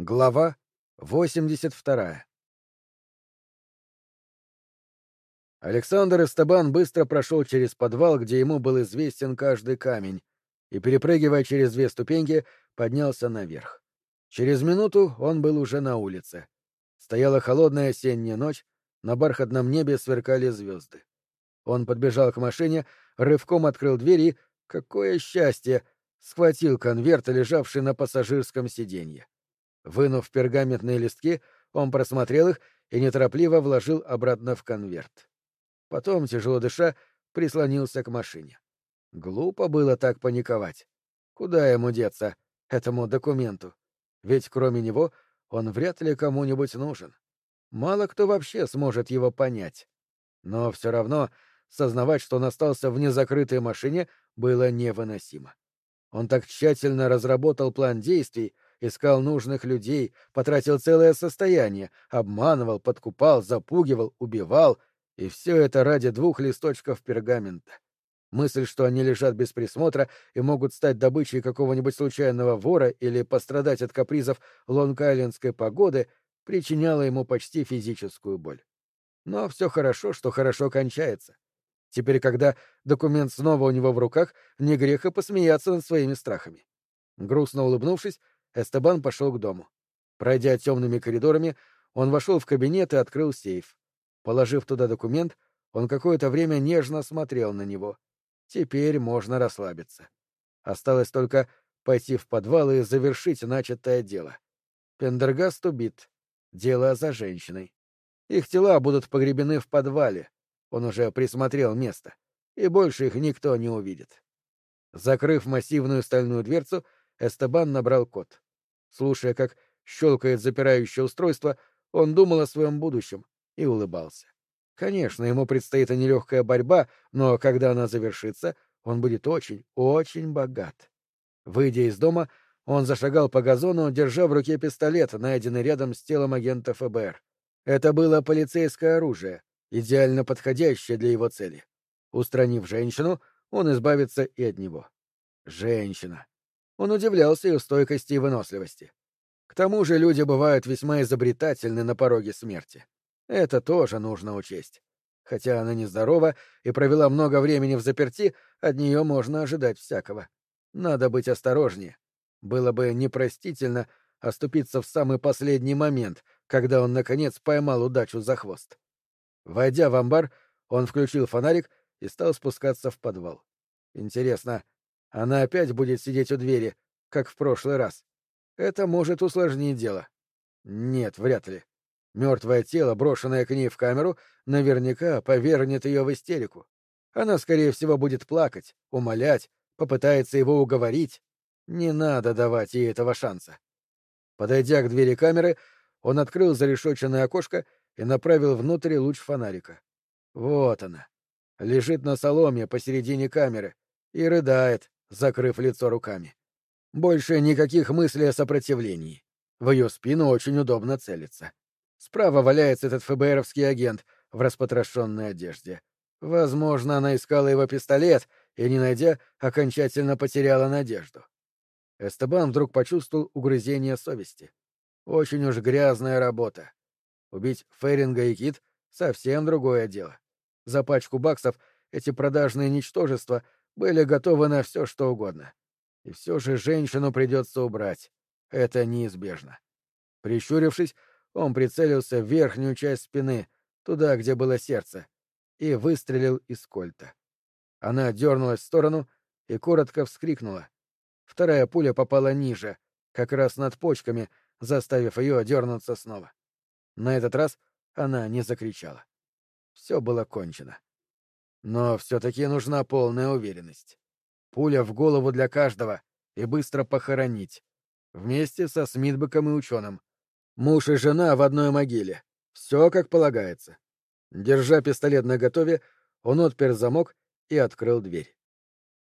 Глава 82 Александр Эстебан быстро прошел через подвал, где ему был известен каждый камень, и, перепрыгивая через две ступеньки, поднялся наверх. Через минуту он был уже на улице. Стояла холодная осенняя ночь, на бархатном небе сверкали звезды. Он подбежал к машине, рывком открыл дверь и, какое счастье, схватил конверт, лежавший на пассажирском сиденье. Вынув пергаментные листки, он просмотрел их и неторопливо вложил обратно в конверт. Потом, тяжело дыша, прислонился к машине. Глупо было так паниковать. Куда ему деться, этому документу? Ведь кроме него он вряд ли кому-нибудь нужен. Мало кто вообще сможет его понять. Но все равно сознавать, что он остался в незакрытой машине, было невыносимо. Он так тщательно разработал план действий, искал нужных людей, потратил целое состояние, обманывал, подкупал, запугивал, убивал, и все это ради двух листочков пергамента. Мысль, что они лежат без присмотра и могут стать добычей какого-нибудь случайного вора или пострадать от капризов лонг-айлендской погоды, причиняла ему почти физическую боль. Но все хорошо, что хорошо кончается. Теперь, когда документ снова у него в руках, не грех и посмеяться над своими страхами. Грустно улыбнувшись, Эстебан пошел к дому. Пройдя темными коридорами, он вошел в кабинет и открыл сейф. Положив туда документ, он какое-то время нежно смотрел на него. Теперь можно расслабиться. Осталось только пойти в подвал и завершить начатое дело. Пендергаст убит. Дело за женщиной. Их тела будут погребены в подвале. Он уже присмотрел место. И больше их никто не увидит. Закрыв массивную стальную дверцу, Эстебан набрал код. Слушая, как щелкает запирающее устройство, он думал о своем будущем и улыбался. Конечно, ему предстоит нелегкая борьба, но когда она завершится, он будет очень, очень богат. Выйдя из дома, он зашагал по газону, держа в руке пистолет, найденный рядом с телом агента ФБР. Это было полицейское оружие, идеально подходящее для его цели. Устранив женщину, он избавится и от него. Женщина. Он удивлялся ее стойкости и выносливости. К тому же люди бывают весьма изобретательны на пороге смерти. Это тоже нужно учесть. Хотя она нездорова и провела много времени в заперти, от нее можно ожидать всякого. Надо быть осторожнее. Было бы непростительно оступиться в самый последний момент, когда он, наконец, поймал удачу за хвост. Войдя в амбар, он включил фонарик и стал спускаться в подвал. Интересно, она опять будет сидеть у двери, как в прошлый раз. Это может усложнить дело. Нет, вряд ли. Мертвое тело, брошенное к ней в камеру, наверняка повернет ее в истерику. Она, скорее всего, будет плакать, умолять, попытается его уговорить. Не надо давать ей этого шанса. Подойдя к двери камеры, он открыл зарешоченное окошко и направил внутрь луч фонарика. Вот она. Лежит на соломе посередине камеры и рыдает, закрыв лицо руками. Больше никаких мыслей о сопротивлении. В ее спину очень удобно целиться. Справа валяется этот ФБРовский агент в распотрошенной одежде. Возможно, она искала его пистолет и, не найдя, окончательно потеряла надежду. Эстебан вдруг почувствовал угрызение совести. Очень уж грязная работа. Убить Феринга и Кит — совсем другое дело. За пачку баксов эти продажные ничтожества были готовы на все, что угодно. И все же женщину придется убрать. Это неизбежно. Прищурившись, он прицелился в верхнюю часть спины, туда, где было сердце, и выстрелил из кольта. Она дернулась в сторону и коротко вскрикнула. Вторая пуля попала ниже, как раз над почками, заставив ее дернуться снова. На этот раз она не закричала. Все было кончено. Но все-таки нужна полная уверенность. Пуля в голову для каждого и быстро похоронить. Вместе со Смитбеком и ученым. Муж и жена в одной могиле. Все как полагается. Держа пистолет наготове, он отпер замок и открыл дверь.